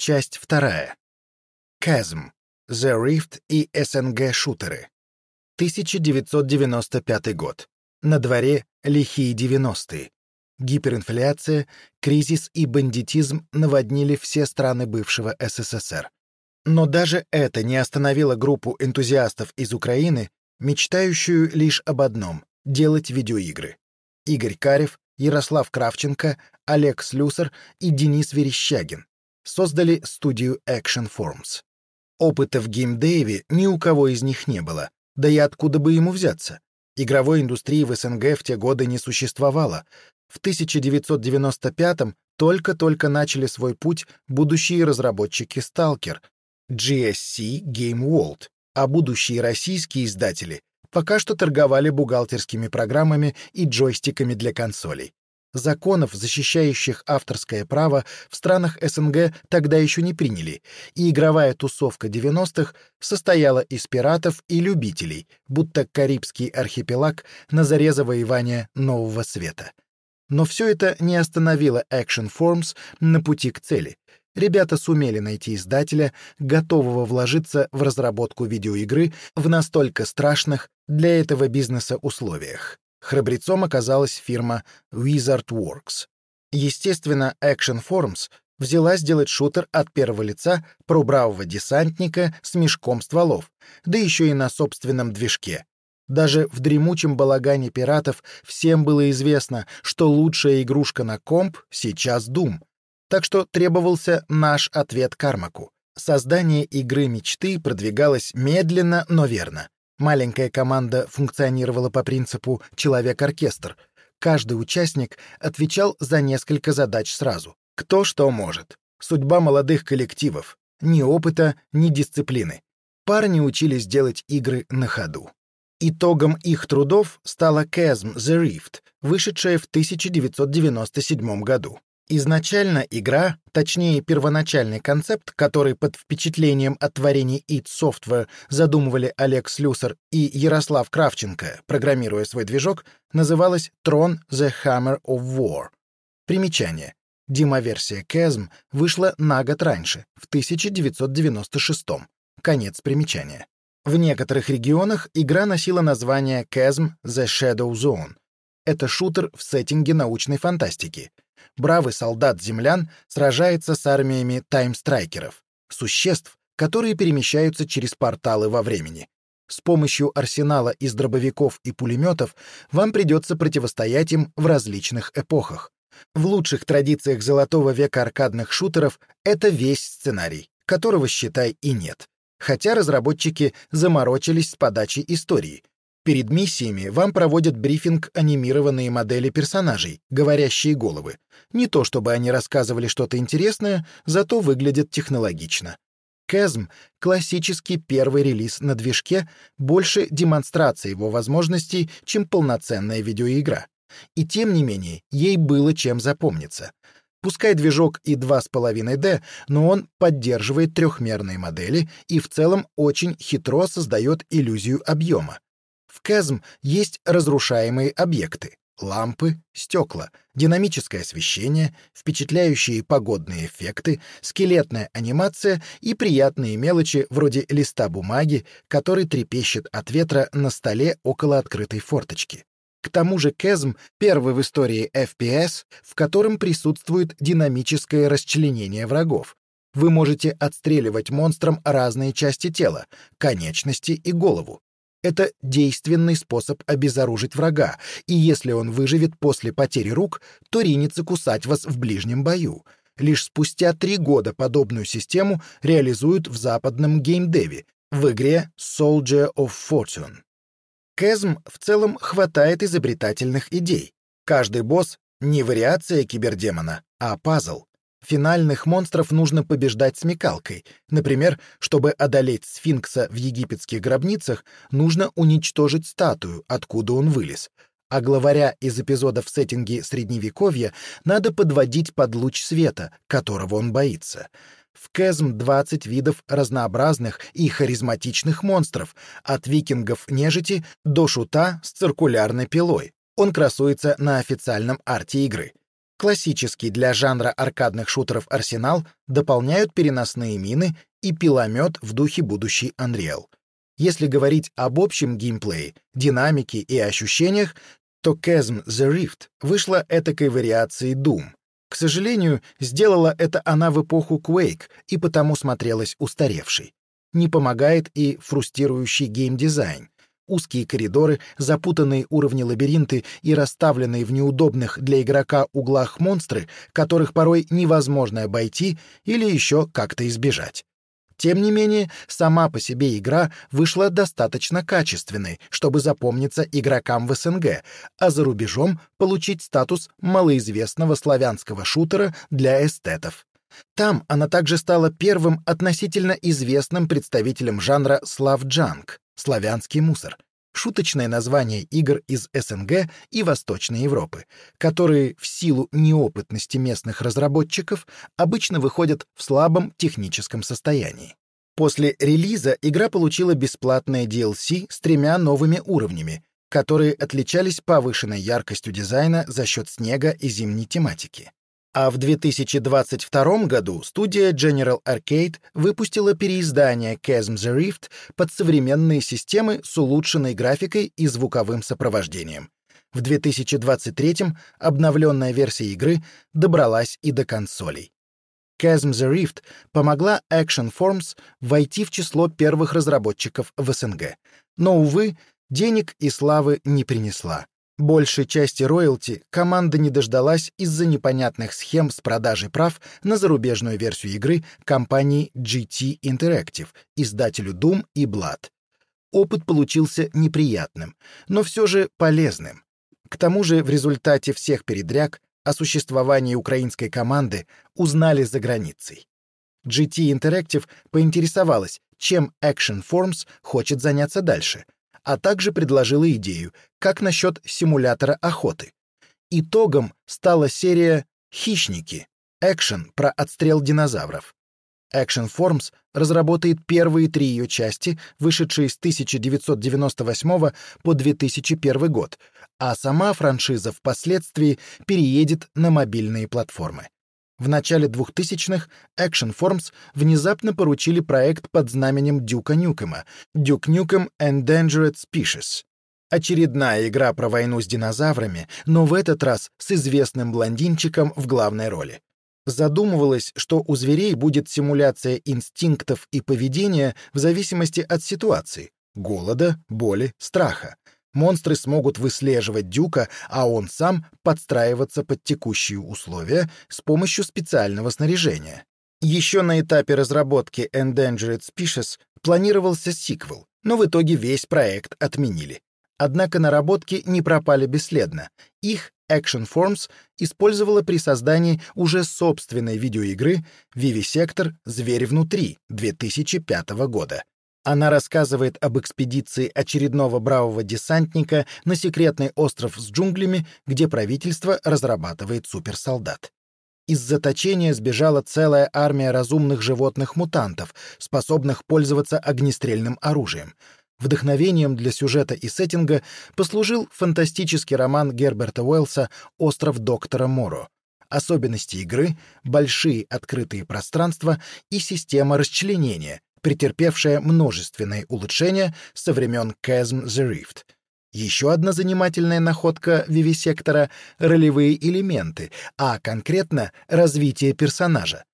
Часть вторая. Chasm. The Rift и СНГ-шутеры. 1995 год. На дворе лихие 90-е. Гиперинфляция, кризис и бандитизм наводнили все страны бывшего СССР. Но даже это не остановило группу энтузиастов из Украины, мечтающую лишь об одном — делать видеоигры. Игорь Карев, Ярослав Кравченко, Олег Слюсар и Денис Верещагин создали студию Action Forms. Опыта в геймдеве ни у кого из них не было, да и откуда бы ему взяться? Игровой индустрии в СНГ в те годы не существовало. В 1995-м только-только начали свой путь будущие разработчики Stalker, GSC Game World, а будущие российские издатели пока что торговали бухгалтерскими программами и джойстиками для консолей. Законов, защищающих авторское право, в странах СНГ тогда еще не приняли, и игровая тусовка 90-х состояла из пиратов и любителей, будто Карибский архипелаг на заре завоевания Нового Света. Но все это не остановило Action Forms на пути к цели. Ребята сумели найти издателя, готового вложиться в разработку видеоигры в настолько страшных для этого бизнеса условиях. Храбрецом оказалась фирма Wizard Works. Естественно, Action Forms взялась делать шутер от первого лица про бравого десантника с мешком стволов, да еще и на собственном движке. Даже в дремучем балагане пиратов всем было известно, что лучшая игрушка на комп сейчас Doom. Так что требовался наш ответ Кармаку. Создание игры мечты продвигалось медленно, но верно. Маленькая команда функционировала по принципу «человек-оркестр». Каждый участник отвечал за несколько задач сразу. Кто что может. Судьба молодых коллективов. Ни опыта, ни дисциплины. Парни учились делать игры на ходу. Итогом их трудов стала Chasm The Rift, вышедшая в 1997 году. Изначально игра, точнее первоначальный концепт, который под впечатлением от творений id Software задумывали Олег Слюсар и Ярослав Кравченко, программируя свой движок, называлась Tron The Hammer of War. Примечание. Демоверсия Chasm вышла на год раньше, в 1996 Конец примечания. В некоторых регионах игра носила название Chasm The Shadow Zone. Это шутер в сеттинге научной фантастики — бравый солдат-землян сражается с армиями таймстрайкеров, существ, которые перемещаются через порталы во времени. С помощью арсенала из дробовиков и пулеметов вам придется противостоять им в различных эпохах. В лучших традициях золотого века аркадных шутеров это весь сценарий, которого, считай, и нет. Хотя разработчики заморочились с подачей истории, Перед миссиями вам проводят брифинг анимированные модели персонажей, говорящие головы. Не то чтобы они рассказывали что-то интересное, зато выглядят технологично. Chasm — классический первый релиз на движке, больше демонстрация его возможностей, чем полноценная видеоигра. И тем не менее, ей было чем запомниться. Пускай движок и 2,5D, но он поддерживает трехмерные модели и в целом очень хитро создает иллюзию объема. В Кэзм есть разрушаемые объекты — лампы, стекла, динамическое освещение, впечатляющие погодные эффекты, скелетная анимация и приятные мелочи вроде листа бумаги, который трепещет от ветра на столе около открытой форточки. К тому же Кэзм — первый в истории FPS, в котором присутствует динамическое расчленение врагов. Вы можете отстреливать монстрам разные части тела — конечности и голову. Это действенный способ обезоружить врага, и если он выживет после потери рук, то ринется кусать вас в ближнем бою. Лишь спустя три года подобную систему реализуют в западном геймдеве, в игре Soldier of Fortune. Кэзм в целом хватает изобретательных идей. Каждый босс — не вариация кибердемона, а пазл. Финальных монстров нужно побеждать смекалкой. Например, чтобы одолеть сфинкса в египетских гробницах, нужно уничтожить статую, откуда он вылез. А главаря из эпизода в сеттинге Средневековья надо подводить под луч света, которого он боится. В Кэзм 20 видов разнообразных и харизматичных монстров, от викингов-нежити до шута с циркулярной пилой. Он красуется на официальном арте игры. Классический для жанра аркадных шутеров арсенал дополняют переносные мины и пиломет в духе будущей Unreal. Если говорить об общем геймплее, динамике и ощущениях, то Chasm The Rift вышла этакой вариацией Doom. К сожалению, сделала это она в эпоху Quake и потому смотрелась устаревшей. Не помогает и фрустрирующий геймдизайн, узкие коридоры, запутанные уровни лабиринты и расставленные в неудобных для игрока углах монстры, которых порой невозможно обойти или еще как-то избежать. Тем не менее, сама по себе игра вышла достаточно качественной, чтобы запомниться игрокам в СНГ, а за рубежом получить статус малоизвестного славянского шутера для эстетов. Там она также стала первым относительно известным представителем жанра славджанг славянский мусор, шуточное название игр из СНГ и Восточной Европы, которые в силу неопытности местных разработчиков обычно выходят в слабом техническом состоянии. После релиза игра получила бесплатное DLC с тремя новыми уровнями, которые отличались повышенной яркостью дизайна за счет снега и зимней тематики. А в 2022 году студия General Arcade выпустила переиздание Chasm the Rift под современные системы с улучшенной графикой и звуковым сопровождением. В 2023 обновленная версия игры добралась и до консолей. Chasm the Rift помогла Action Forms войти в число первых разработчиков в СНГ, но, увы, денег и славы не принесла. Большей части роялти команда не дождалась из-за непонятных схем с продажей прав на зарубежную версию игры компании GT Interactive, издателю Doom и Blood. Опыт получился неприятным, но все же полезным. К тому же в результате всех передряг о существовании украинской команды узнали за границей. GT Interactive поинтересовалась, чем Action Forms хочет заняться дальше — а также предложила идею, как насчет симулятора охоты. Итогом стала серия «Хищники» — экшен про отстрел динозавров. Action Forms разработает первые три ее части, вышедшие с 1998 по 2001 год, а сама франшиза впоследствии переедет на мобильные платформы. В начале 2000-х Action Forms внезапно поручили проект под знаменем Дюка Нюкема «Duke Nukem Endangered Species». Очередная игра про войну с динозаврами, но в этот раз с известным блондинчиком в главной роли. Задумывалось, что у зверей будет симуляция инстинктов и поведения в зависимости от ситуации — голода, боли, страха монстры смогут выслеживать Дюка, а он сам подстраиваться под текущие условия с помощью специального снаряжения. Еще на этапе разработки Endangered Species планировался сиквел, но в итоге весь проект отменили. Однако наработки не пропали бесследно. Их Action Forms использовала при создании уже собственной видеоигры Vivisector «Зверь внутри» 2005 года. Она рассказывает об экспедиции очередного бравого десантника на секретный остров с джунглями, где правительство разрабатывает суперсолдат. Из заточения сбежала целая армия разумных животных-мутантов, способных пользоваться огнестрельным оружием. Вдохновением для сюжета и сеттинга послужил фантастический роман Герберта Уэллса «Остров доктора Моро». Особенности игры — большие открытые пространства и система расчленения, претерпевшая множественные улучшения со времен Chasm the Rift. Еще одна занимательная находка вивисектора — ролевые элементы, а конкретно развитие персонажа.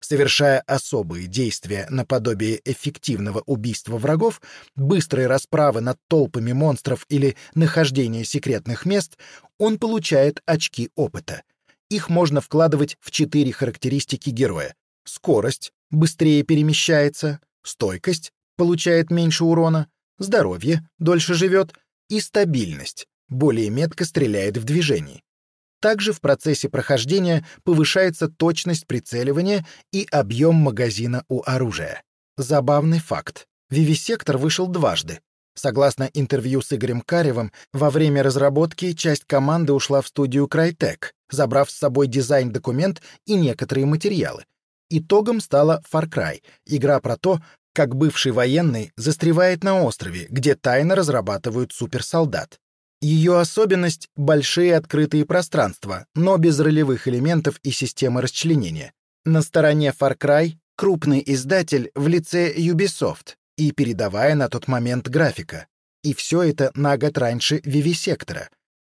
Совершая особые действия наподобие эффективного убийства врагов, быстрой расправы над толпами монстров или нахождения секретных мест, он получает очки опыта. Их можно вкладывать в четыре характеристики героя. Скорость, быстрее перемещается, стойкость, получает меньше урона, здоровье, дольше живет, и стабильность, более метко стреляет в движении. Также в процессе прохождения повышается точность прицеливания и объем магазина у оружия. Забавный факт. Вивисектор вышел дважды. Согласно интервью с Игорем Каревым, во время разработки часть команды ушла в студию Crytek, забрав с собой дизайн-документ и некоторые материалы, Итогом стала Far Cry, игра про то, как бывший военный застревает на острове, где тайно разрабатывают суперсолдат. Ее особенность — большие открытые пространства, но без ролевых элементов и системы расчленения. На стороне Far Cry — крупный издатель в лице Ubisoft и передовая на тот момент графика. И все это на год раньше Vivisector.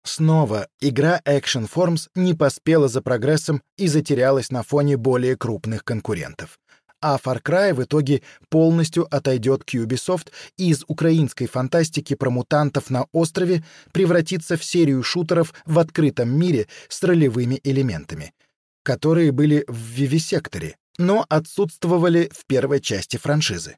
Снова игра Action Forms не поспела за прогрессом и затерялась на фоне более крупных конкурентов а Far Cry в итоге полностью отойдет к Ubisoft и из украинской фантастики про мутантов на острове превратится в серию шутеров в открытом мире с ролевыми элементами, которые были в Вивисекторе, но отсутствовали в первой части франшизы.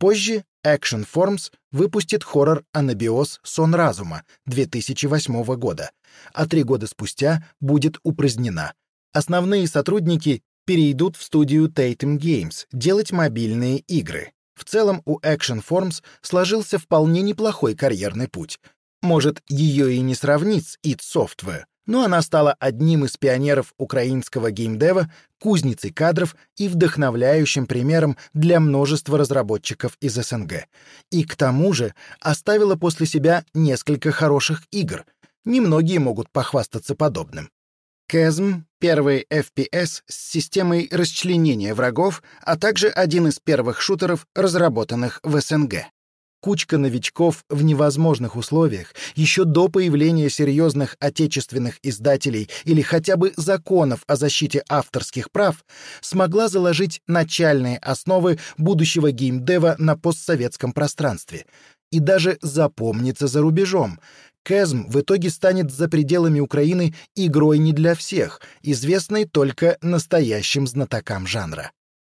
Позже Action Forms выпустит хоррор «Анабиоз. Сон разума» 2008 года, а три года спустя будет упразднена. Основные сотрудники перейдут в студию Tatum Games делать мобильные игры. В целом у Action Forms сложился вполне неплохой карьерный путь. Может, ее и не сравнить с id Software, но она стала одним из пионеров украинского геймдева, кузницей кадров и вдохновляющим примером для множества разработчиков из СНГ. И к тому же оставила после себя несколько хороших игр. Немногие могут похвастаться подобным. Chasm — первый FPS с системой расчленения врагов, а также один из первых шутеров, разработанных в СНГ. Кучка новичков в невозможных условиях еще до появления серьезных отечественных издателей или хотя бы законов о защите авторских прав смогла заложить начальные основы будущего геймдева на постсоветском пространстве и даже запомнится за рубежом, Кэзм в итоге станет за пределами Украины игрой не для всех, известной только настоящим знатокам жанра.